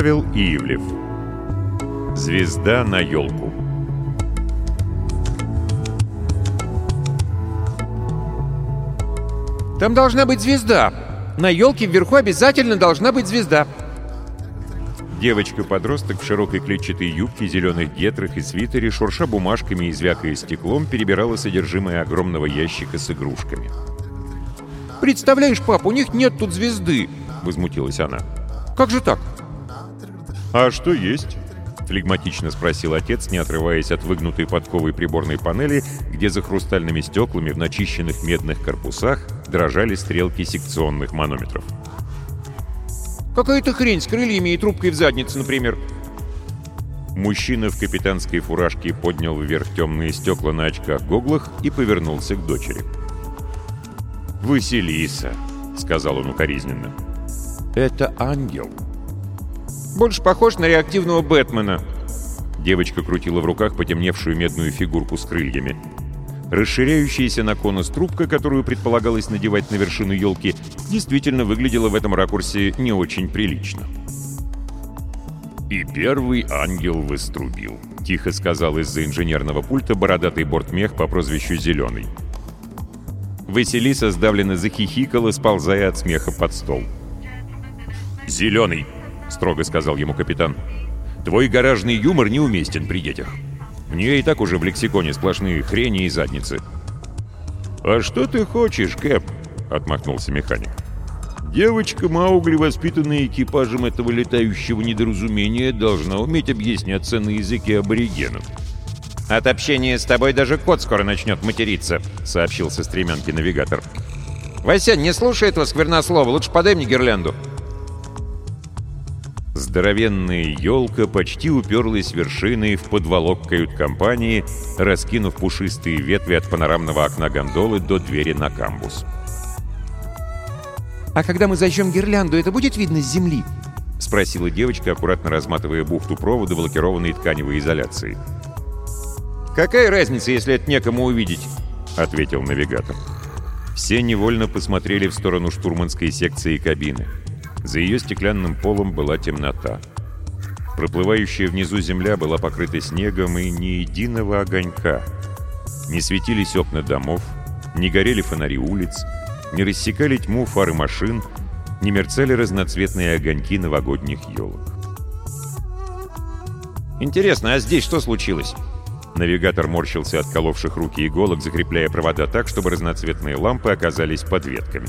Павел Ивлев. Звезда на елку. Там должна быть звезда. На елке вверху обязательно должна быть звезда. Девочка-подросток в широкой клетчатой юбке, зеленых гетрах и свитере, шурша бумажками и звякая стеклом, перебирала содержимое огромного ящика с игрушками. «Представляешь, пап, у них нет тут звезды!» — возмутилась она. «Как же так?» «А что есть?» — флегматично спросил отец, не отрываясь от выгнутой подковой приборной панели, где за хрустальными стеклами в начищенных медных корпусах дрожали стрелки секционных манометров. «Какая-то хрень с крыльями и трубкой в заднице, например». Мужчина в капитанской фуражке поднял вверх темные стекла на очках-гоглах и повернулся к дочери. «Василиса», — сказал он укоризненно. «Это ангел». «Больше похож на реактивного Бэтмена». Девочка крутила в руках потемневшую медную фигурку с крыльями. Расширяющаяся на конус трубка, которую предполагалось надевать на вершину елки, действительно выглядела в этом ракурсе не очень прилично. «И первый ангел выструбил», — тихо сказал из-за инженерного пульта бородатый бортмех по прозвищу «Зеленый». Василиса сдавленно захихикала, сползая от смеха под стол. «Зеленый», — строго сказал ему капитан, — «твой гаражный юмор неуместен при детях. У нее и так уже в лексиконе сплошные хрени и задницы». «А что ты хочешь, Кэп?» — отмахнулся механик. «Девочка Маугли, воспитанная экипажем этого летающего недоразумения, должна уметь объясняться на языке аборигенов». «От общения с тобой даже кот скоро начнет материться», — сообщил со стремянки навигатор. «Вася, не слушай этого сквернослова, лучше подай мне гирлянду». Здоровенная елка почти уперлась вершиной в подволок кают-компании, раскинув пушистые ветви от панорамного окна гондолы до двери на камбус. «А когда мы зажжем гирлянду, это будет видно с земли?» — спросила девочка, аккуратно разматывая бухту провода в лакированной тканевой изоляции. «Какая разница, если это некому увидеть?» — ответил навигатор. Все невольно посмотрели в сторону штурманской секции кабины. За ее стеклянным полом была темнота. Проплывающая внизу земля была покрыта снегом и ни единого огонька. Не светились окна домов, не горели фонари улиц, не рассекали тьму фары машин, не мерцали разноцветные огоньки новогодних елок. «Интересно, а здесь что случилось?» Навигатор морщился от коловших руки иголок, закрепляя провода так, чтобы разноцветные лампы оказались под ветками.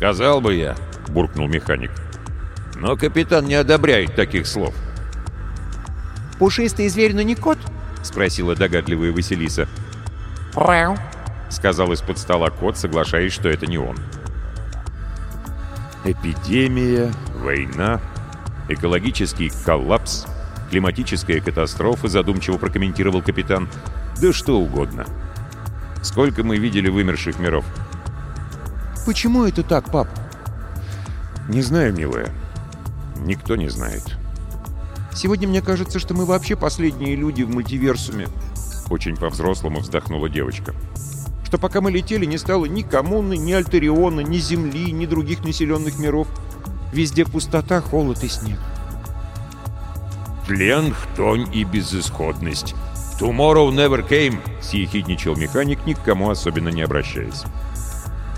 «Сказал бы я», — буркнул механик. «Но капитан не одобряет таких слов». «Пушистый зверь, но не кот?» — спросила догадливая Василиса. «Рау», — сказал из-под стола кот, соглашаясь, что это не он. Эпидемия, война, экологический коллапс, климатическая катастрофа, задумчиво прокомментировал капитан. Да что угодно. Сколько мы видели вымерших миров? «Почему это так, пап?» «Не знаю, милая. Никто не знает». «Сегодня мне кажется, что мы вообще последние люди в мультиверсуме». Очень по-взрослому вздохнула девочка. «Что пока мы летели, не стало ни коммуны, ни Альтериона, ни Земли, ни других населенных миров. Везде пустота, холод и снег». «Тлен, хтонь и безысходность. Tomorrow never came», — съехидничал механик, ни к кому особенно не обращаясь.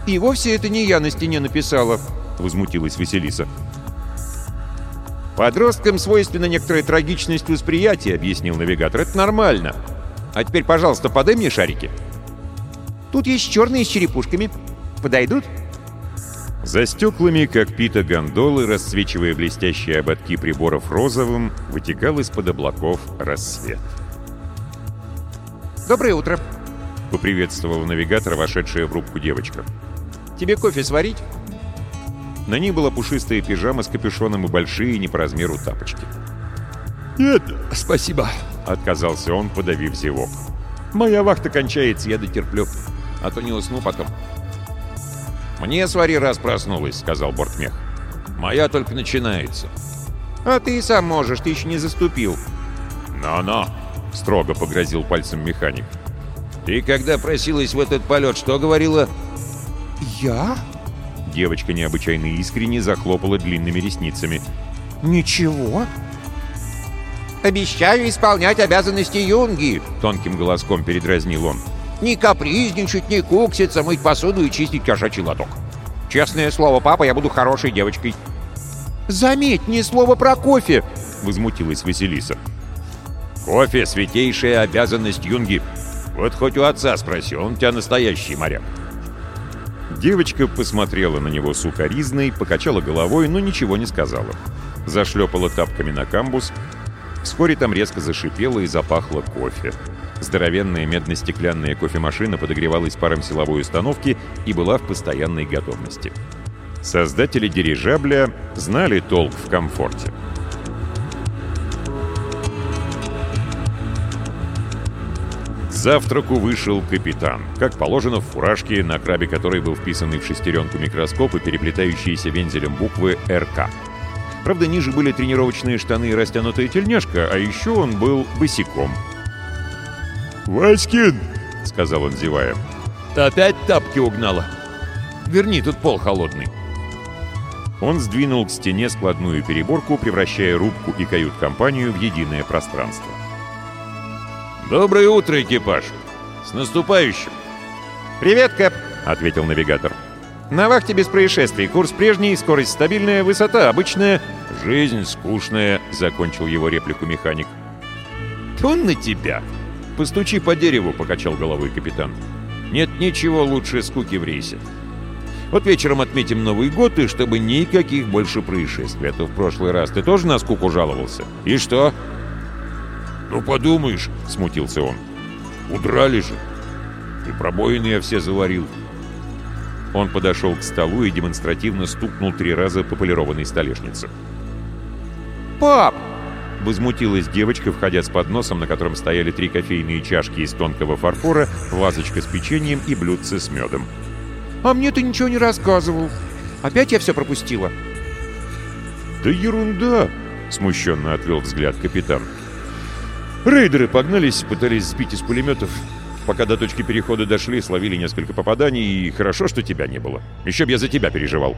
«И вовсе это не я на стене написала», — возмутилась Василиса. «Подросткам свойственна некоторая трагичность восприятия», — объяснил навигатор. «Это нормально. А теперь, пожалуйста, подай мне шарики». «Тут есть черные с черепушками. Подойдут?» За стеклами, как пита гондолы, расцвечивая блестящие ободки приборов розовым, вытекал из-под облаков рассвет. «Доброе утро!» — поприветствовал навигатор, вошедшая в рубку девочка. «Тебе кофе сварить?» На ней была пушистая пижама с капюшоном и большие не по размеру тапочки. «Нет, спасибо», — отказался он, подавив зевок. «Моя вахта кончается, я дотерплю, а то не усну потом». «Мне свари раз проснулась», — сказал бортмех. «Моя только начинается». «А ты и сам можешь, ты еще не заступил». «Но-но», — строго погрозил пальцем механик. «Ты когда просилась в этот полет, что говорила?» «Я?» Девочка необычайно искренне захлопала длинными ресницами. «Ничего?» «Обещаю исполнять обязанности юнги!» — тонким голоском передразнил он. «Не капризничать, не кукситься, мыть посуду и чистить кошачий лоток. Честное слово, папа, я буду хорошей девочкой». «Заметь, ни слова про кофе!» — возмутилась Василиса. «Кофе — святейшая обязанность юнги. Вот хоть у отца спроси, он у тебя настоящий моряк». Девочка посмотрела на него сукоризной, покачала головой, но ничего не сказала. Зашлепала тапками на камбус. Вскоре там резко зашипело и запахло кофе. Здоровенная медно-стеклянная кофемашина подогревалась паром силовой установки и была в постоянной готовности. Создатели дирижабля знали толк в комфорте. Завтраку вышел капитан, как положено в фуражке, на крабе которой был вписанный в шестеренку микроскоп и переплетающиеся вензелем буквы «РК». Правда, ниже были тренировочные штаны и растянутая тельняшка, а еще он был босиком. «Васькин!» — сказал он, зевая. «Опять тапки угнала. Верни, тут пол холодный». Он сдвинул к стене складную переборку, превращая рубку и кают-компанию в единое пространство. «Доброе утро, экипаж! С наступающим!» «Привет, Кэп!» — ответил навигатор. «На вахте без происшествий. Курс прежний, скорость стабильная, высота обычная. «Жизнь скучная», — закончил его реплику механик. «Тон на тебя!» «Постучи по дереву», — покачал головой капитан. «Нет ничего лучше скуки в рейсе. Вот вечером отметим Новый год, и чтобы никаких больше происшествий. А то в прошлый раз ты тоже на скуку жаловался. И что?» «Ну, подумаешь», — смутился он. «Удрали же. И пробоины я все заварил». Он подошел к столу и демонстративно стукнул три раза по полированной столешнице. «Пап!» — возмутилась девочка, входя с подносом, на котором стояли три кофейные чашки из тонкого фарфора, вазочка с печеньем и блюдце с медом. «А мне ты ничего не рассказывал. Опять я все пропустила». «Да ерунда!» — смущенно отвел взгляд капитан. Рейдеры погнались, пытались сбить из пулеметов. Пока до точки перехода дошли, словили несколько попаданий, и хорошо, что тебя не было. Еще б я за тебя переживал.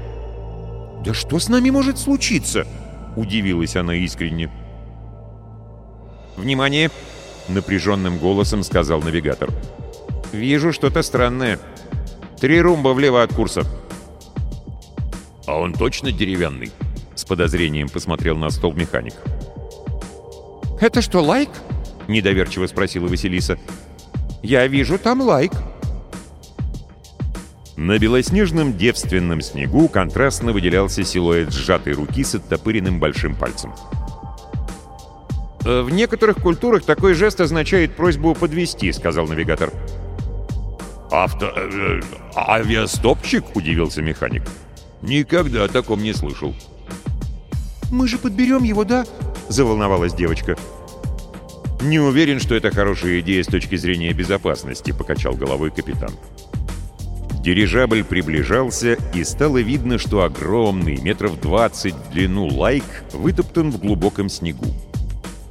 «Да что с нами может случиться?» — удивилась она искренне. «Внимание!» — напряженным голосом сказал навигатор. «Вижу что-то странное. Три румба влево от курса». «А он точно деревянный?» — с подозрением посмотрел на стол механик. «Это что, лайк?» — недоверчиво спросила Василиса. «Я вижу там лайк». На белоснежном девственном снегу контрастно выделялся силуэт сжатой руки с оттопыренным большим пальцем. «В некоторых культурах такой жест означает просьбу подвести, сказал навигатор. «Авто... Э, авиастопчик?» — удивился механик. «Никогда о таком не слышал». «Мы же подберем его, да?» — заволновалась девочка. «Не уверен, что это хорошая идея с точки зрения безопасности», — покачал головой капитан. Дирижабль приближался, и стало видно, что огромный, метров двадцать в длину лайк вытоптан в глубоком снегу.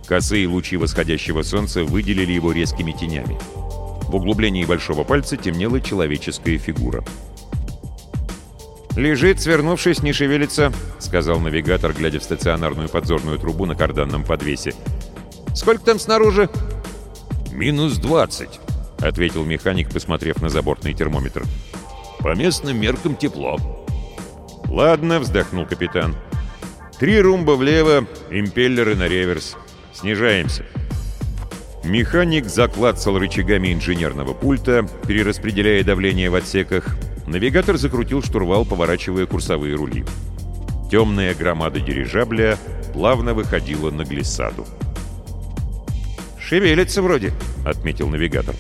Косые лучи восходящего солнца выделили его резкими тенями. В углублении большого пальца темнела человеческая фигура. «Лежит, свернувшись, не шевелится», — сказал навигатор, глядя в стационарную подзорную трубу на карданном подвесе. «Сколько там снаружи?» «Минус двадцать», — ответил механик, посмотрев на забортный термометр. «По местным меркам тепло». «Ладно», — вздохнул капитан. «Три румба влево, импеллеры на реверс. Снижаемся». Механик заклацал рычагами инженерного пульта, перераспределяя давление в отсеках. Навигатор закрутил штурвал, поворачивая курсовые рули. Темная громада дирижабля плавно выходила на глиссаду. «Шевелится вроде», — отметил навигатор.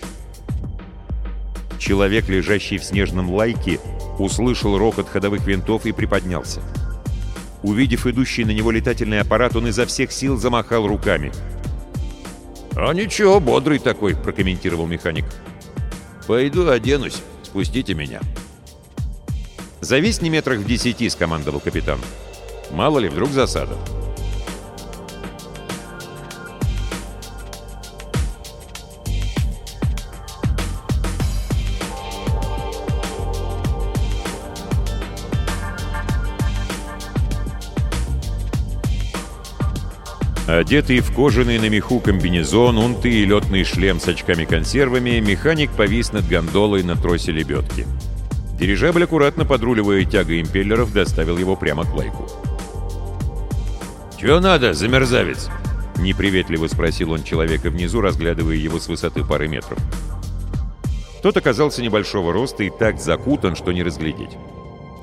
Человек, лежащий в снежном лайке, услышал рокот ходовых винтов и приподнялся. Увидев идущий на него летательный аппарат, он изо всех сил замахал руками. «А ничего, бодрый такой», — прокомментировал механик. «Пойду оденусь, спустите меня». «Зависни метрах в десяти», — скомандовал капитан. «Мало ли, вдруг засада». Одетый в кожаный на меху комбинезон, унты и летный шлем с очками-консервами, механик повис над гондолой на тросе лебедки. Дирижабль, аккуратно подруливая тягой импеллеров, доставил его прямо к лайку. «Чего надо, замерзавец?» — неприветливо спросил он человека внизу, разглядывая его с высоты пары метров. Тот оказался небольшого роста и так закутан, что не разглядеть.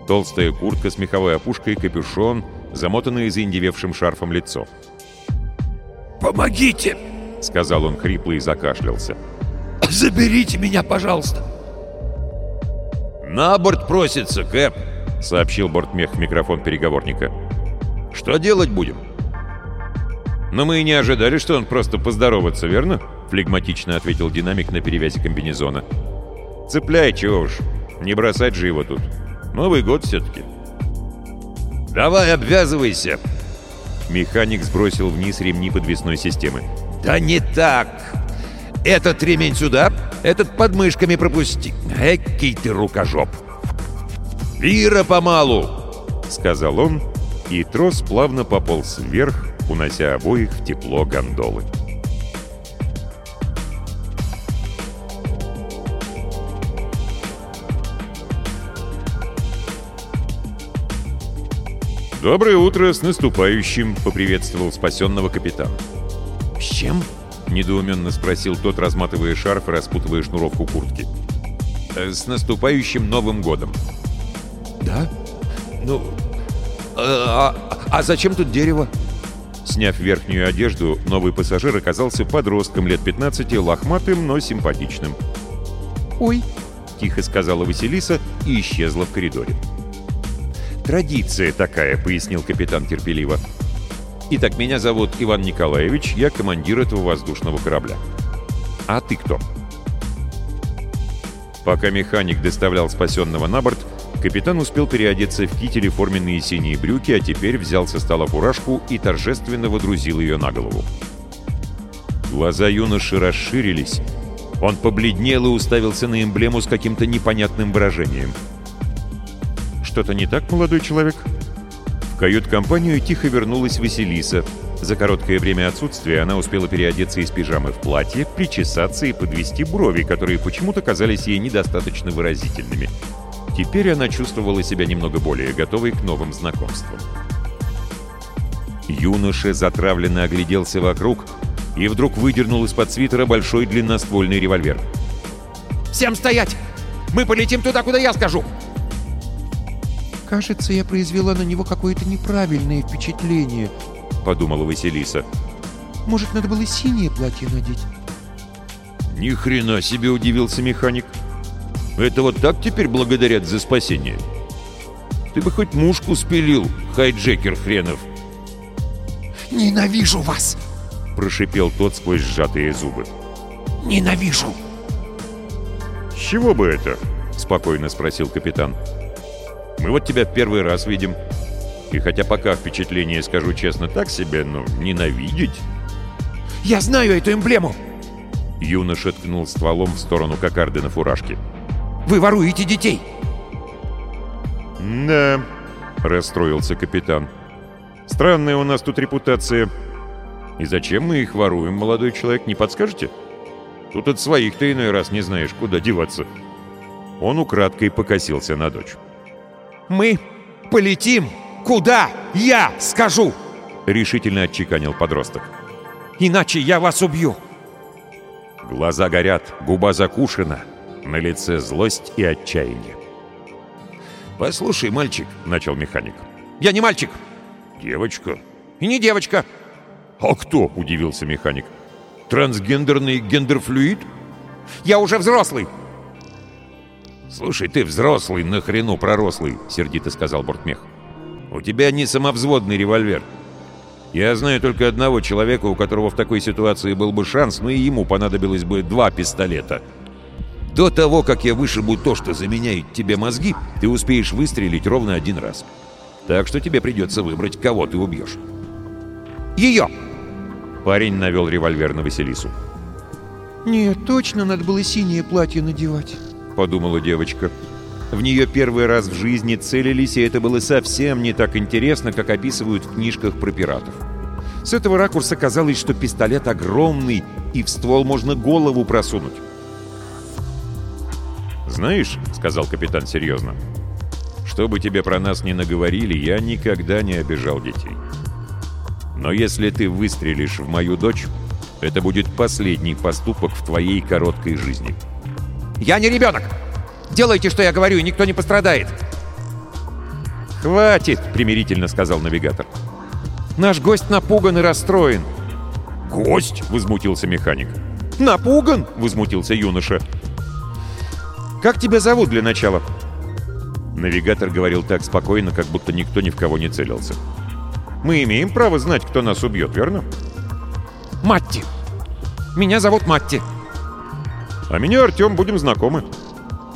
Толстая куртка с меховой опушкой, капюшон, замотанное заиндевевшим шарфом лицо — «Помогите!» — сказал он хрипло и закашлялся. «Заберите меня, пожалуйста!» «На борт просится, Кэп!» — сообщил бортмех в микрофон переговорника. «Что делать будем?» «Но мы и не ожидали, что он просто поздороваться, верно?» — флегматично ответил динамик на перевязи комбинезона. «Цепляй, чего уж. Не бросать же его тут. Новый год все-таки». «Давай, обвязывайся!» Механик сбросил вниз ремни подвесной системы. «Да не так! Этот ремень сюда, этот под мышками пропусти. Экий ты рукожоп!» «Лира помалу!» — сказал он, и трос плавно пополз вверх, унося обоих в тепло гондолы. «Доброе утро, с наступающим!» — поприветствовал спасенного капитан. «С чем?» — недоуменно спросил тот, разматывая шарф и распутывая шнуровку куртки. «Э, «С наступающим Новым годом!» «Да? Ну... А, а, а зачем тут дерево?» Сняв верхнюю одежду, новый пассажир оказался подростком лет 15, лохматым, но симпатичным. «Ой!» — тихо сказала Василиса и исчезла в коридоре. «Традиция такая», — пояснил капитан терпеливо. «Итак, меня зовут Иван Николаевич, я командир этого воздушного корабля. А ты кто?» Пока механик доставлял спасенного на борт, капитан успел переодеться в китель и форменные синие брюки, а теперь взял со стола фуражку и торжественно водрузил ее на голову. Глаза юноши расширились. Он побледнел и уставился на эмблему с каким-то непонятным выражением — «Что-то не так, молодой человек?» В кают-компанию тихо вернулась Василиса. За короткое время отсутствия она успела переодеться из пижамы в платье, причесаться и подвести брови, которые почему-то казались ей недостаточно выразительными. Теперь она чувствовала себя немного более готовой к новым знакомствам. Юноша затравленно огляделся вокруг и вдруг выдернул из-под свитера большой длинноствольный револьвер. «Всем стоять! Мы полетим туда, куда я скажу!» «Кажется, я произвела на него какое-то неправильное впечатление», — подумала Василиса. «Может, надо было синее платье надеть?» «Ни хрена себе!» — удивился механик. «Это вот так теперь благодарят за спасение? Ты бы хоть мушку спилил, хайджекер хренов!» «Ненавижу вас!» — прошипел тот сквозь сжатые зубы. «Ненавижу!» «С чего бы это?» — спокойно спросил капитан. «Капитан». Мы вот тебя первый раз видим. И хотя пока впечатление, скажу честно, так себе, но ненавидеть... «Я знаю эту эмблему!» Юноша ткнул стволом в сторону кокарды на фуражке. «Вы воруете детей!» «Да», — расстроился капитан. «Странная у нас тут репутация. И зачем мы их воруем, молодой человек, не подскажете? Тут от своих ты иной раз не знаешь, куда деваться». Он украдкой покосился на дочь. Мы полетим, куда я скажу!» — решительно отчеканил подросток. «Иначе я вас убью!» Глаза горят, губа закушена, на лице злость и отчаяние. «Послушай, мальчик», — начал механик. «Я не мальчик!» «Девочка?» «И не девочка!» «А кто?» — удивился механик. «Трансгендерный гендерфлюид?» «Я уже взрослый!» «Слушай, ты взрослый, нахрену пророслый», — сердито сказал Бортмех. «У тебя не самовзводный револьвер. Я знаю только одного человека, у которого в такой ситуации был бы шанс, но и ему понадобилось бы два пистолета. До того, как я вышибу то, что заменяет тебе мозги, ты успеешь выстрелить ровно один раз. Так что тебе придется выбрать, кого ты убьешь». «Ее!» Парень навел револьвер на Василису. «Нет, точно надо было синее платье надевать». — подумала девочка. В нее первый раз в жизни целились, и это было совсем не так интересно, как описывают в книжках про пиратов. С этого ракурса казалось, что пистолет огромный, и в ствол можно голову просунуть. «Знаешь», — сказал капитан серьезно, — «что бы тебе про нас ни наговорили, я никогда не обижал детей. Но если ты выстрелишь в мою дочь, это будет последний поступок в твоей короткой жизни». «Я не ребенок! Делайте, что я говорю, и никто не пострадает!» «Хватит!» — примирительно сказал навигатор. «Наш гость напуган и расстроен». «Гость?» — возмутился механик. «Напуган?» — возмутился юноша. «Как тебя зовут для начала?» Навигатор говорил так спокойно, как будто никто ни в кого не целился. «Мы имеем право знать, кто нас убьет, верно?» «Матти! Меня зовут Матти!» «А меня Артем, будем знакомы.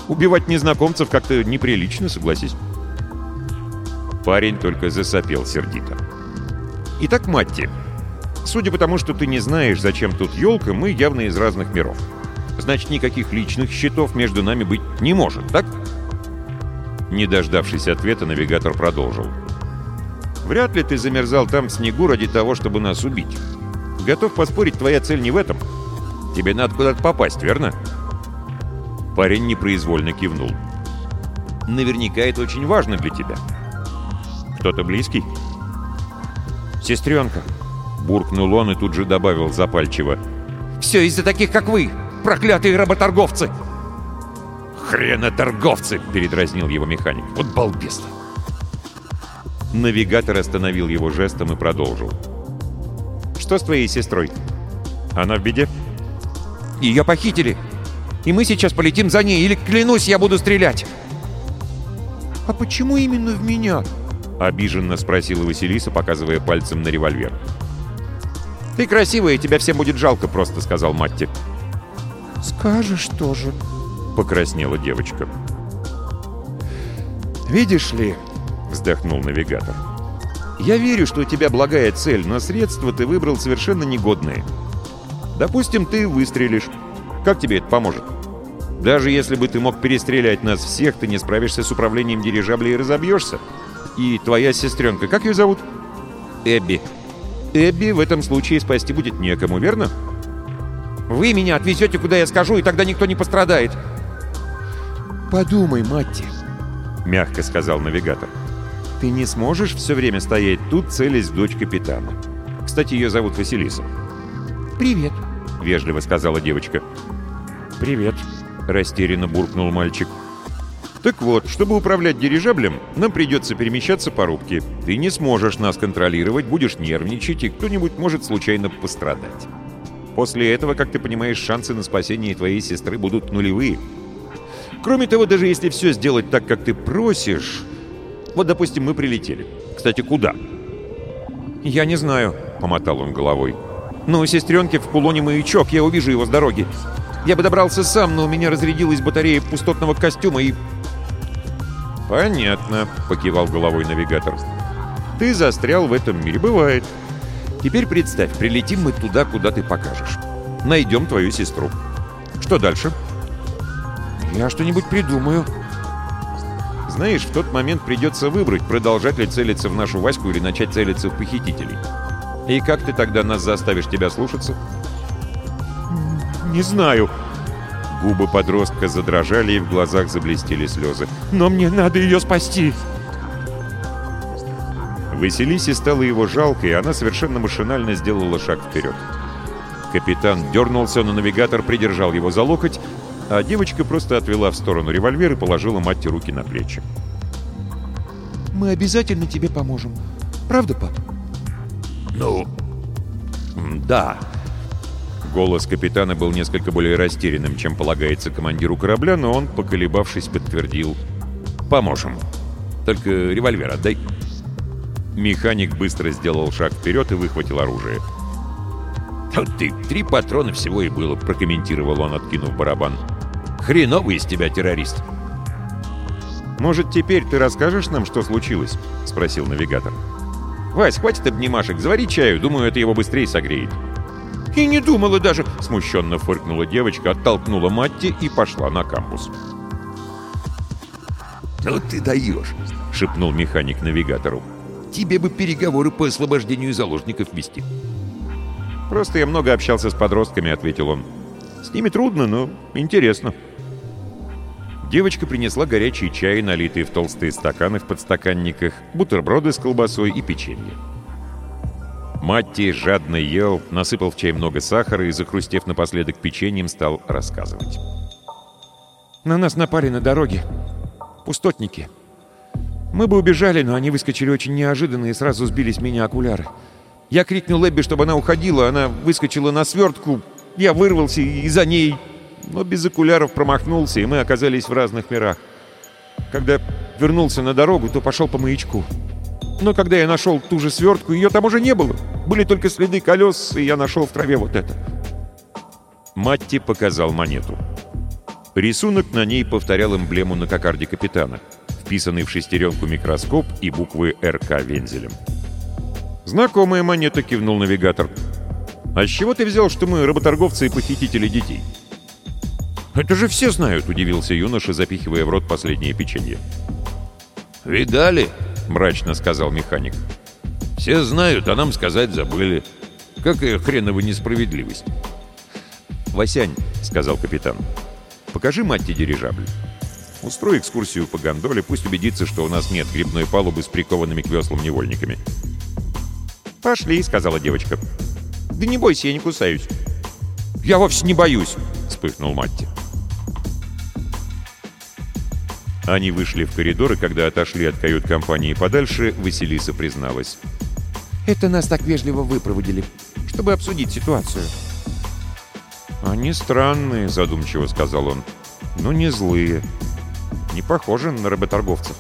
Убивать незнакомцев как-то неприлично, согласись». Парень только засопел сердито. «Итак, Матти, судя по тому, что ты не знаешь, зачем тут елка, мы явно из разных миров. Значит, никаких личных счетов между нами быть не может, так?» Не дождавшись ответа, навигатор продолжил. «Вряд ли ты замерзал там в снегу ради того, чтобы нас убить. Готов поспорить, твоя цель не в этом. Тебе надо куда-то попасть, верно?» Парень непроизвольно кивнул. «Наверняка это очень важно для тебя. Кто-то близкий?» «Сестренка!» — буркнул он и тут же добавил запальчиво. «Все из-за таких, как вы, проклятые работорговцы!» «Хреноторговцы!» — передразнил его механик. «Вот балбес Навигатор остановил его жестом и продолжил. «Что с твоей сестрой? Она в беде?» «Ее похитили, и мы сейчас полетим за ней, или, клянусь, я буду стрелять!» «А почему именно в меня?» — обиженно спросила Василиса, показывая пальцем на револьвер. «Ты красивая, тебя всем будет жалко просто», — сказал Матти. «Скажешь тоже», — покраснела девочка. «Видишь ли», — вздохнул навигатор, — «я верю, что у тебя благая цель, но средства ты выбрал совершенно негодные. Допустим, ты выстрелишь. Как тебе это поможет? Даже если бы ты мог перестрелять нас всех, ты не справишься с управлением дирижабля и разобьешься. И твоя сестренка, как ее зовут? Эбби. Эбби в этом случае спасти будет некому, верно? Вы меня отвезете, куда я скажу, и тогда никто не пострадает. «Подумай, Матти», — мягко сказал навигатор. «Ты не сможешь все время стоять тут, целясь в дочь капитана. Кстати, ее зовут Василиса». «Привет», — вежливо сказала девочка. «Привет», — растерянно буркнул мальчик. «Так вот, чтобы управлять дирижаблем, нам придется перемещаться по рубке. Ты не сможешь нас контролировать, будешь нервничать, и кто-нибудь может случайно пострадать. После этого, как ты понимаешь, шансы на спасение твоей сестры будут нулевые. Кроме того, даже если все сделать так, как ты просишь... Вот, допустим, мы прилетели. Кстати, куда?» «Я не знаю», — помотал он головой. «Но у сестренки в кулоне маячок, я увижу его с дороги. Я бы добрался сам, но у меня разрядилась батарея пустотного костюма и «Понятно», — покивал головой навигатор. «Ты застрял в этом мире, бывает. Теперь представь, прилетим мы туда, куда ты покажешь. Найдем твою сестру. Что дальше?» «Я что-нибудь придумаю». «Знаешь, в тот момент придется выбрать, продолжать ли целиться в нашу Ваську или начать целиться в похитителей. И как ты тогда нас заставишь тебя слушаться?» «Не знаю», Губы подростка задрожали, и в глазах заблестели слезы. «Но мне надо ее спасти!» Василисе стало его жалко, и она совершенно машинально сделала шаг вперед. Капитан дернулся, но навигатор придержал его за локоть, а девочка просто отвела в сторону револьвер и положила мать руки на плечи. «Мы обязательно тебе поможем. Правда, пап?» «Ну, да», Голос капитана был несколько более растерянным, чем полагается командиру корабля, но он, поколебавшись, подтвердил. «Поможем. Только револьвер отдай». Механик быстро сделал шаг вперед и выхватил оружие. «Вот ты, три патрона всего и было», — прокомментировал он, откинув барабан. «Хреновый из тебя террорист». «Может, теперь ты расскажешь нам, что случилось?» — спросил навигатор. «Вась, хватит обнимашек, завари чаю, думаю, это его быстрее согреет». «И не думала даже!» — смущенно фыркнула девочка, оттолкнула Матти и пошла на кампус. «Ну ты даешь!» — шепнул механик навигатору. тебе бы переговоры по освобождению заложников вести». «Просто я много общался с подростками», — ответил он. «С ними трудно, но интересно». Девочка принесла горячий чай, налитый в толстые стаканы в подстаканниках, бутерброды с колбасой и печенье. Матти жадно ел, насыпал в чай много сахара и, захрустев напоследок печеньем, стал рассказывать. «На нас напали на дороге. Пустотники. Мы бы убежали, но они выскочили очень неожиданно и сразу сбили меня окуляры. Я крикнул Эбби, чтобы она уходила, она выскочила на свертку, я вырвался и за ней но без окуляров промахнулся, и мы оказались в разных мирах. Когда вернулся на дорогу, то пошел по маячку. Но когда я нашел ту же свертку, ее там уже не было. Были только следы колес, и я нашел в траве вот это. Матти показал монету. Рисунок на ней повторял эмблему на кокарде капитана, вписанный в шестеренку микроскоп и буквы РК вензелем. «Знакомая монета», — кивнул навигатор. «А с чего ты взял, что мы работорговцы и похитители детей?» «Это же все знают», — удивился юноша, запихивая в рот последнее печенье. «Видали?» — мрачно сказал механик. «Все знают, а нам сказать забыли. Какая хренова несправедливость!» «Васянь», — сказал капитан, — «покажи Матти дирижабль. Устрой экскурсию по гондоле, пусть убедится, что у нас нет грибной палубы с прикованными к веслам невольниками». «Пошли», — сказала девочка. «Да не бойся, я не кусаюсь». «Я вовсе не боюсь», — вспыхнул Матти. Они вышли в коридор, и когда отошли от кают-компании подальше, Василиса призналась. «Это нас так вежливо выпроводили, чтобы обсудить ситуацию». «Они странные», — задумчиво сказал он. «Но не злые. Не похожи на работорговцев».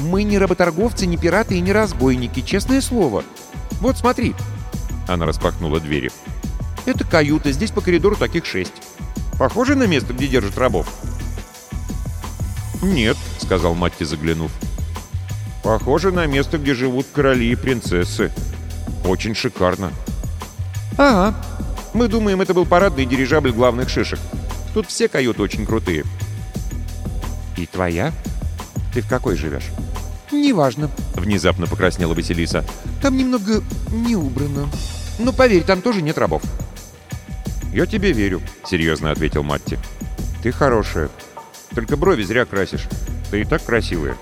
«Мы не работорговцы, не пираты и не разбойники, честное слово. Вот смотри». Она распахнула двери. «Это каюта, здесь по коридору таких шесть. Похоже на место, где держат рабов?» «Нет», — сказал Матти, заглянув. «Похоже на место, где живут короли и принцессы. Очень шикарно». «Ага. Мы думаем, это был парадный дирижабль главных шишек. Тут все каюты очень крутые». «И твоя? Ты в какой живешь?» «Неважно», — внезапно покраснела Василиса. «Там немного не убрано. Но поверь, там тоже нет рабов». «Я тебе верю», — серьезно ответил Матти. «Ты хорошая. Только брови зря красишь. Ты и так красивая».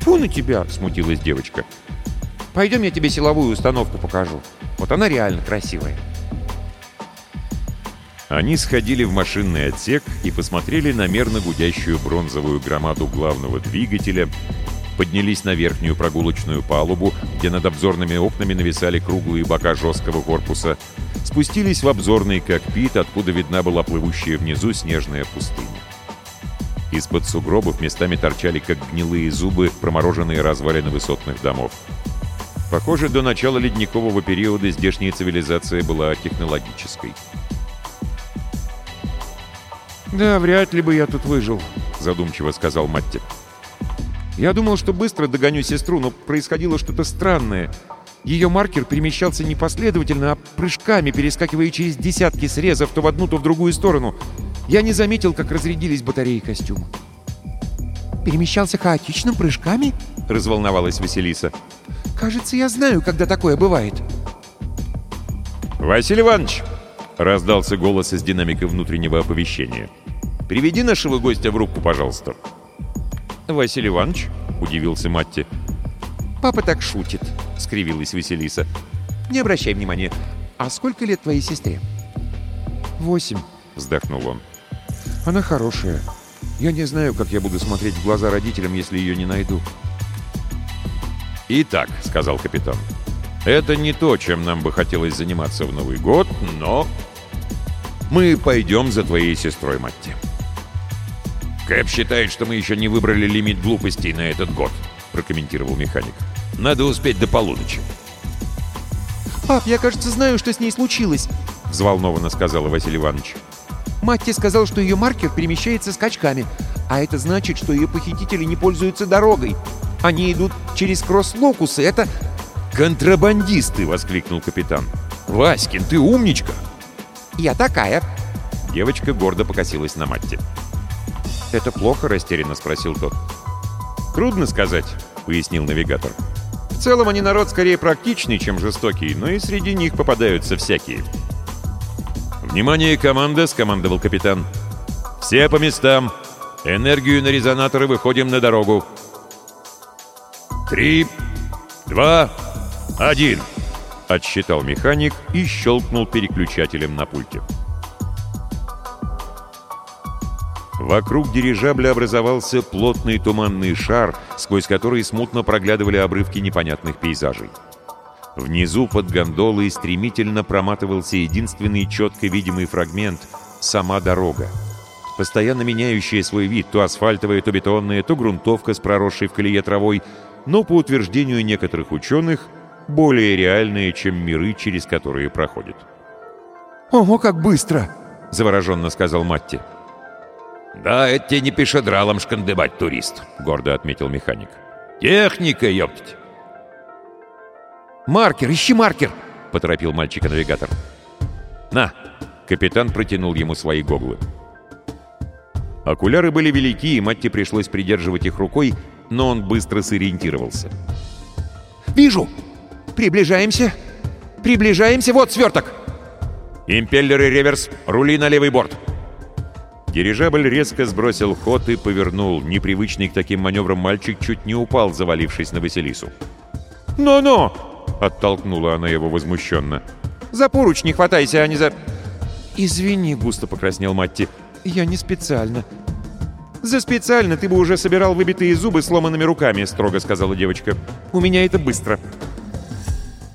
«Фу на тебя!» — смутилась девочка. «Пойдем, я тебе силовую установку покажу. Вот она реально красивая». Они сходили в машинный отсек и посмотрели на мерно гудящую бронзовую громаду главного двигателя, поднялись на верхнюю прогулочную палубу, где над обзорными окнами нависали круглые бока жесткого корпуса, спустились в обзорный кокпит, откуда видна была плывущая внизу снежная пустыня. Из-под сугробов местами торчали, как гнилые зубы, промороженные развалины высотных домов. Похоже, до начала ледникового периода здешняя цивилизация была технологической. «Да, вряд ли бы я тут выжил», — задумчиво сказал Матти. «Я думал, что быстро догоню сестру, но происходило что-то странное. Ее маркер перемещался не последовательно, а прыжками, перескакивая через десятки срезов то в одну, то в другую сторону. Я не заметил, как разрядились батареи костюма. «Перемещался хаотично прыжками?» — разволновалась Василиса. «Кажется, я знаю, когда такое бывает». «Василий Иванович!» — раздался голос из динамика внутреннего оповещения. «Приведи нашего гостя в руку, пожалуйста». «Василий Иванович?» — удивился Матти. «Папа так шутит», — скривилась Василиса. «Не обращай внимания. А сколько лет твоей сестре?» «Восемь», — вздохнул он. Она хорошая. Я не знаю, как я буду смотреть в глаза родителям, если ее не найду». «Итак», — сказал капитан, — «это не то, чем нам бы хотелось заниматься в Новый год, но мы пойдем за твоей сестрой, Матти». «Кэп считает, что мы еще не выбрали лимит глупостей на этот год», — прокомментировал механик. «Надо успеть до полуночи». «Пап, я, кажется, знаю, что с ней случилось», — взволнованно сказала Василий Иванович. Матти сказал, что ее маркер перемещается скачками, а это значит, что ее похитители не пользуются дорогой. Они идут через кросс-локусы, это... «Контрабандисты!» — воскликнул капитан. «Васькин, ты умничка!» «Я такая!» Девочка гордо покосилась на Матти. «Это плохо?» — растерянно спросил тот. «Трудно сказать. — пояснил навигатор. «В целом они народ скорее практичный, чем жестокий, но и среди них попадаются всякие». «Внимание, команда!» — скомандовал капитан. «Все по местам! Энергию на резонаторы выходим на дорогу!» «Три, два, один!» — отсчитал механик и щелкнул переключателем на пульте. Вокруг дирижабля образовался плотный туманный шар, сквозь который смутно проглядывали обрывки непонятных пейзажей. Внизу под гондолой стремительно проматывался единственный четко видимый фрагмент — сама дорога. Постоянно меняющая свой вид, то асфальтовая, то бетонная, то грунтовка с проросшей в колее травой, но, по утверждению некоторых ученых, более реальные, чем миры, через которые проходит. «Ого, как быстро!» — завороженно сказал Матти. «Да, это тебе не пешедралом шкандыбать, турист», — гордо отметил механик. «Техника, ёптать!» «Маркер, ищи маркер!» — поторопил мальчика-навигатор. «На!» — капитан протянул ему свои гоглы. Окуляры были велики, и Матти пришлось придерживать их рукой, но он быстро сориентировался. «Вижу! Приближаемся! Приближаемся! Вот сверток!» «Импеллеры реверс! Рули на левый борт!» Дирижабль резко сбросил ход и повернул. Непривычный к таким маневрам мальчик чуть не упал, завалившись на Василису. «Но-но!» — оттолкнула она его возмущенно. «За поручни хватайся, а не за...» «Извини», — густо покраснел Матти. «Я не специально». «За специально ты бы уже собирал выбитые зубы сломанными руками», — строго сказала девочка. «У меня это быстро».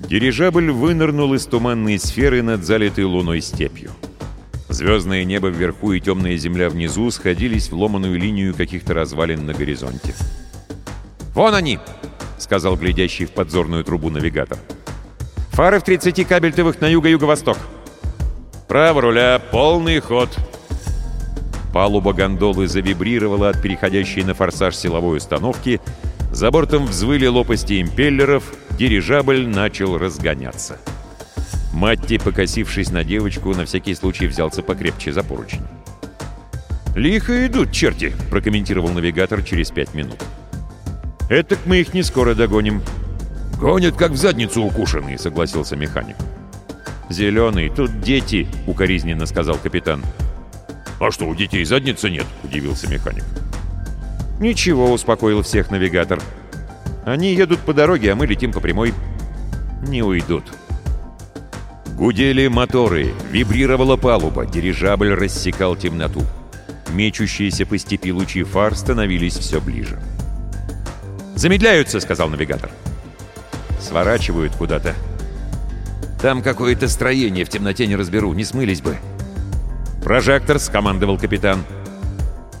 Дирижабль вынырнул из туманной сферы над залитой луной степью. Звездное небо вверху и темная земля внизу сходились в ломаную линию каких-то развалин на горизонте. «Вон они!» — сказал глядящий в подзорную трубу навигатор. «Фары в 30 кабельтовых на юго-юго-восток». «Право руля, полный ход!» Палуба гондолы завибрировала от переходящей на форсаж силовой установки, за бортом взвыли лопасти импеллеров, дирижабль начал разгоняться. Матти, покосившись на девочку, на всякий случай взялся покрепче за поручень. «Лихо идут, черти!» — прокомментировал навигатор через пять минут. «Этак мы их не скоро догоним». «Гонят, как в задницу укушенные», — согласился механик. «Зеленый, тут дети», — укоризненно сказал капитан. «А что, у детей задницы нет?» — удивился механик. «Ничего», — успокоил всех навигатор. «Они едут по дороге, а мы летим по прямой. Не уйдут». Гудели моторы, вибрировала палуба, дирижабль рассекал темноту. Мечущиеся по степи лучи фар становились все ближе. «Замедляются», — сказал навигатор. «Сворачивают куда-то». «Там какое-то строение, в темноте не разберу, не смылись бы». «Прожектор», — скомандовал капитан.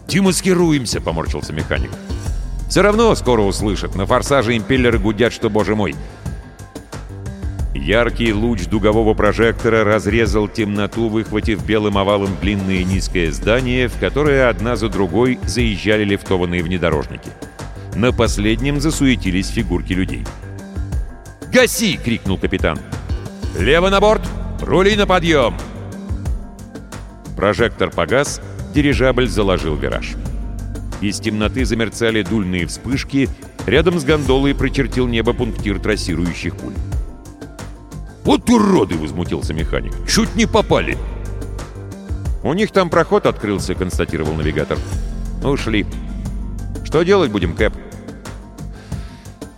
«Демаскируемся», — поморщился механик. «Все равно скоро услышат. На форсаже импеллеры гудят, что, боже мой, Яркий луч дугового прожектора разрезал темноту, выхватив белым овалом длинное низкое здание, в которое одна за другой заезжали лифтованные внедорожники. На последнем засуетились фигурки людей. «Гаси!» — крикнул капитан. «Лево на борт! Рули на подъем!» Прожектор погас, дирижабль заложил вираж. Из темноты замерцали дульные вспышки, рядом с гондолой прочертил небо пунктир трассирующих пуль. «Вот уроды!» — возмутился механик. «Чуть не попали!» «У них там проход открылся», — констатировал навигатор. «Ушли. Что делать будем, Кэп?»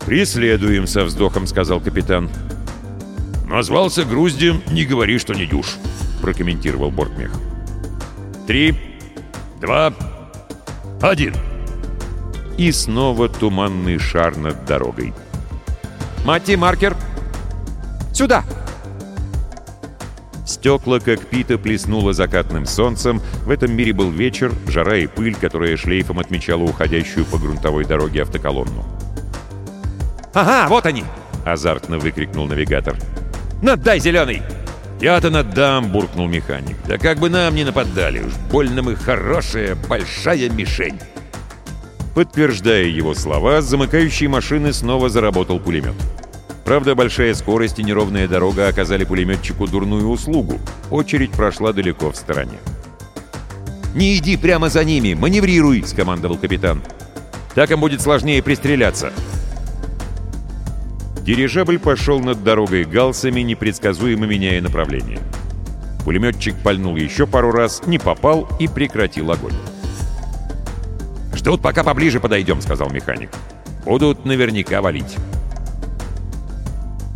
«Преследуем», — со вздохом сказал капитан. «Назвался груздем, не говори, что не дюш», — прокомментировал бортмех. «Три, два, один». И снова туманный шар над дорогой. «Матти, маркер!» «Сюда!» Стекла кокпита плеснуло закатным солнцем. В этом мире был вечер, жара и пыль, которая шлейфом отмечала уходящую по грунтовой дороге автоколонну. «Ага, вот они!» — азартно выкрикнул навигатор. «Надай, зеленый!» «Я-то надам!» — буркнул механик. «Да как бы нам не нападали! Уж больно мы хорошая, большая мишень!» Подтверждая его слова, с замыкающей машины снова заработал пулемет. Правда, большая скорость и неровная дорога оказали пулеметчику дурную услугу. Очередь прошла далеко в стороне. «Не иди прямо за ними! Маневрируй!» — скомандовал капитан. «Так им будет сложнее пристреляться!» Дирижабль пошел над дорогой галсами, непредсказуемо меняя направление. Пулеметчик пальнул еще пару раз, не попал и прекратил огонь. «Ждут, пока поближе подойдем», — сказал механик. «Будут наверняка валить».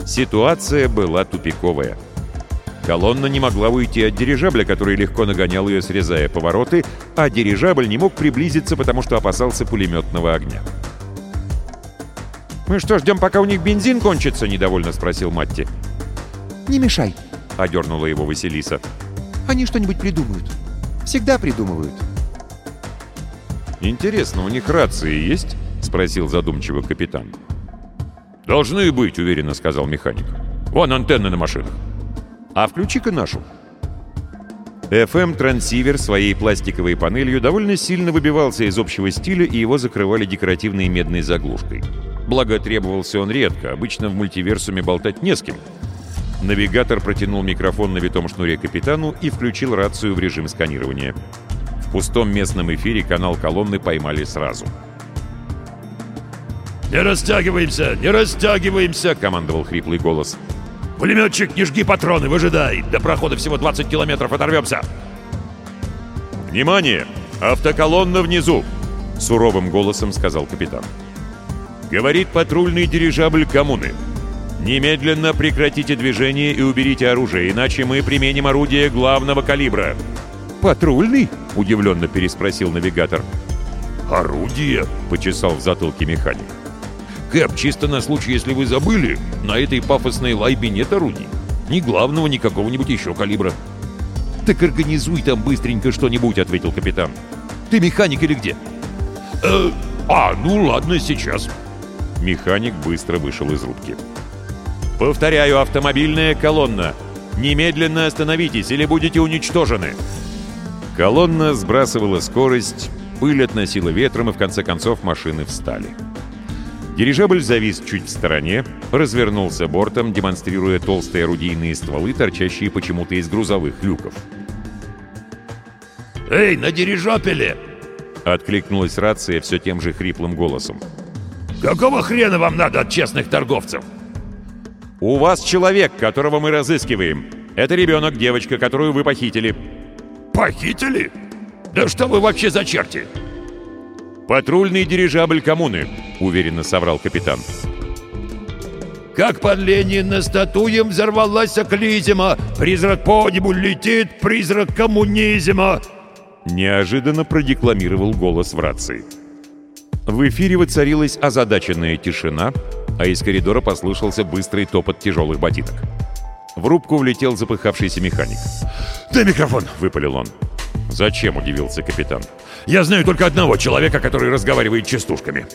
Ситуация была тупиковая. Колонна не могла уйти от дирижабля, который легко нагонял ее, срезая повороты, а дирижабль не мог приблизиться, потому что опасался пулеметного огня. «Мы что, ждем, пока у них бензин кончится?» — недовольно спросил Матти. «Не мешай», — одернула его Василиса. «Они что-нибудь придумают. Всегда придумывают». «Интересно, у них рации есть?» — спросил задумчиво капитан. «Должны быть», — уверенно сказал механик. «Вон антенны на машинах». «А включи-ка нашу». FM-трансивер своей пластиковой панелью довольно сильно выбивался из общего стиля, и его закрывали декоративной медной заглушкой. Благо, требовался он редко, обычно в мультиверсуме болтать не с кем. Навигатор протянул микрофон на витом шнуре капитану и включил рацию в режим сканирования. В пустом местном эфире канал колонны поймали сразу. «Не растягиваемся! Не растягиваемся!» — командовал хриплый голос. «Пулеметчик, не жги патроны, выжидай! До прохода всего 20 километров, оторвемся!» «Внимание! Автоколонна внизу!» — суровым голосом сказал капитан. «Говорит патрульный дирижабль коммуны. Немедленно прекратите движение и уберите оружие, иначе мы применим орудие главного калибра». «Патрульный?» — удивленно переспросил навигатор. «Орудие?» — почесал в затылке механик. «Кэп, чисто на случай, если вы забыли, на этой пафосной лайбе нет орудий. Ни главного, ни какого-нибудь еще калибра». «Так организуй там быстренько что-нибудь», — ответил капитан. «Ты механик или где?» «Э, а, ну ладно, сейчас». Механик быстро вышел из рубки. «Повторяю, автомобильная колонна. Немедленно остановитесь или будете уничтожены». Колонна сбрасывала скорость, пыль относила ветром, и в конце концов машины встали. Дирижабль завис чуть в стороне, развернулся бортом, демонстрируя толстые орудийные стволы, торчащие почему-то из грузовых люков. «Эй, на дирижапеле!» — откликнулась рация все тем же хриплым голосом. «Какого хрена вам надо от честных торговцев?» «У вас человек, которого мы разыскиваем. Это ребенок, девочка, которую вы похитили». «Похитили? Да что вы вообще за черти?» «Патрульный дирижабль коммуны», — уверенно соврал капитан. «Как под Ленина статуем взорвалась оклизма! Призрак по небу летит, призрак коммунизма!» Неожиданно продекламировал голос в рации. В эфире воцарилась озадаченная тишина, а из коридора послышался быстрый топот тяжелых ботинок. В рубку влетел запыхавшийся механик. «Дай микрофон!» — выпалил он. «Зачем?» — удивился капитан. «Я знаю только одного человека, который разговаривает частушками».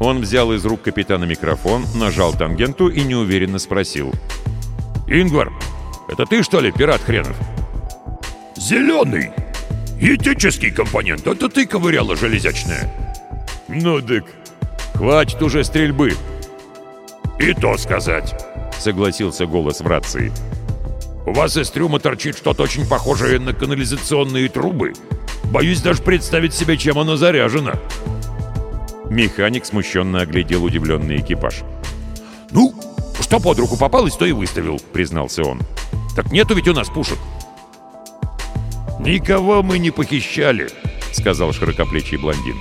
Он взял из рук капитана микрофон, нажал тангенту и неуверенно спросил. «Ингвар, это ты, что ли, пират хренов?» «Зеленый! Этический компонент, это ты ковыряла железячная!» «Ну дык, хватит уже стрельбы!» «И то сказать!» — согласился голос в рации. «У вас из трюма торчит что-то очень похожее на канализационные трубы. Боюсь даже представить себе, чем оно заряжено». Механик смущенно оглядел удивленный экипаж. «Ну, что под руку попалось, то и выставил», — признался он. «Так нету ведь у нас пушек». «Никого мы не похищали», — сказал широкоплечий блондин.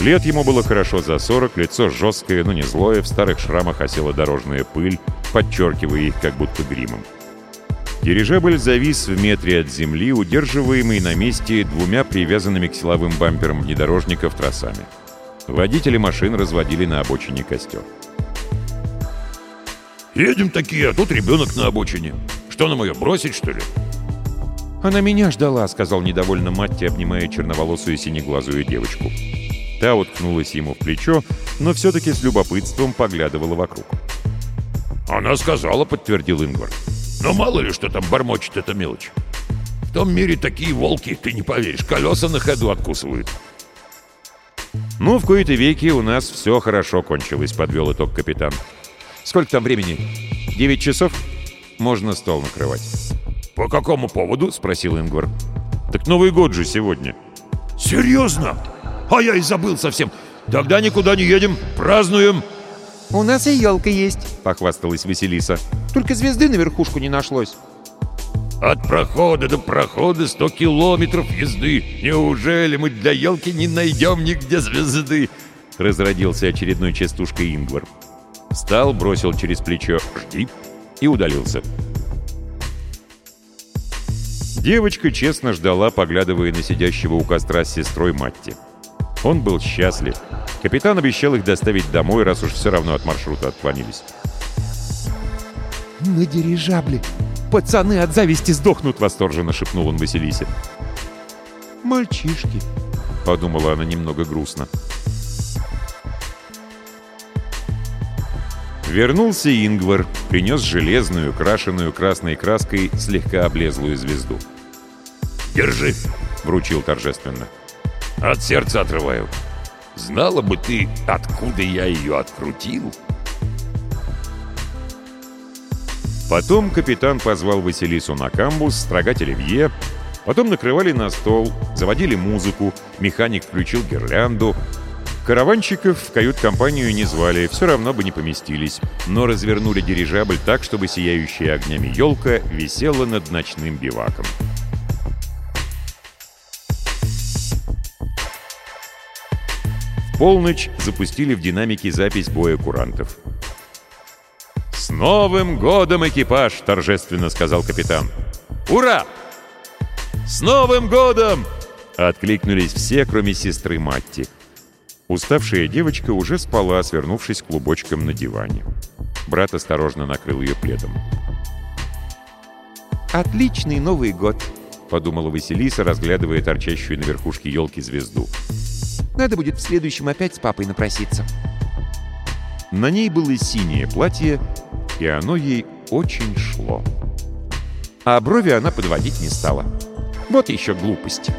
Лет ему было хорошо за 40, лицо жесткое, но не злое, в старых шрамах осела дорожная пыль, подчеркивая их как будто гримом. Дирижабль завис в метре от земли, удерживаемый на месте двумя привязанными к силовым бамперам внедорожников тросами. Водители машин разводили на обочине костер. «Едем такие, а тут ребенок на обочине. Что нам ее, бросить, что ли?» «Она меня ждала», — сказал недовольно Матти, обнимая черноволосую синеглазую девочку. Та уткнулась ему в плечо, но все-таки с любопытством поглядывала вокруг. «Она сказала», — подтвердил Ингвар. «Но мало ли, что там бормочет эта мелочь. В том мире такие волки, ты не поверишь, колеса на ходу откусывают». «Ну, в кои-то веки у нас все хорошо кончилось», — подвел итог капитан. «Сколько там времени? Девять часов? Можно стол накрывать». «По какому поводу?» — спросил Ингвар. «Так Новый год же сегодня». «Серьезно? А я и забыл совсем. Тогда никуда не едем, празднуем». «У нас и елка есть», — похвасталась Василиса. «Только звезды на верхушку не нашлось». «От прохода до прохода сто километров езды. Неужели мы для елки не найдем нигде звезды?» Разродился очередной частушкой Ингвар. Встал, бросил через плечо «Жди» и удалился. Девочка честно ждала, поглядывая на сидящего у костра с сестрой Матти. Он был счастлив. Капитан обещал их доставить домой, раз уж все равно от маршрута отклонились. «На дирижабле! Пацаны от зависти сдохнут!» — восторженно шепнул он Василисе. «Мальчишки!» — подумала она немного грустно. Вернулся Ингвар, принес железную, крашеную красной краской, слегка облезлую звезду. «Держи!» — вручил торжественно. «От сердца отрываю. Знала бы ты, откуда я ее открутил!» Потом капитан позвал Василису на камбус строгать оливье, потом накрывали на стол, заводили музыку, механик включил гирлянду — Караванщиков в кают-компанию не звали, все равно бы не поместились, но развернули дирижабль так, чтобы сияющая огнями елка висела над ночным биваком. Полночь запустили в динамике запись боя курантов. «С Новым годом, экипаж!» — торжественно сказал капитан. «Ура! С Новым годом!» — откликнулись все, кроме сестры Матти. Уставшая девочка уже спала, свернувшись клубочком на диване. Брат осторожно накрыл ее пледом. «Отличный Новый год!» — подумала Василиса, разглядывая торчащую на верхушке елки звезду. «Надо будет в следующем опять с папой напроситься». На ней было синее платье, и оно ей очень шло. А брови она подводить не стала. Вот еще глупость.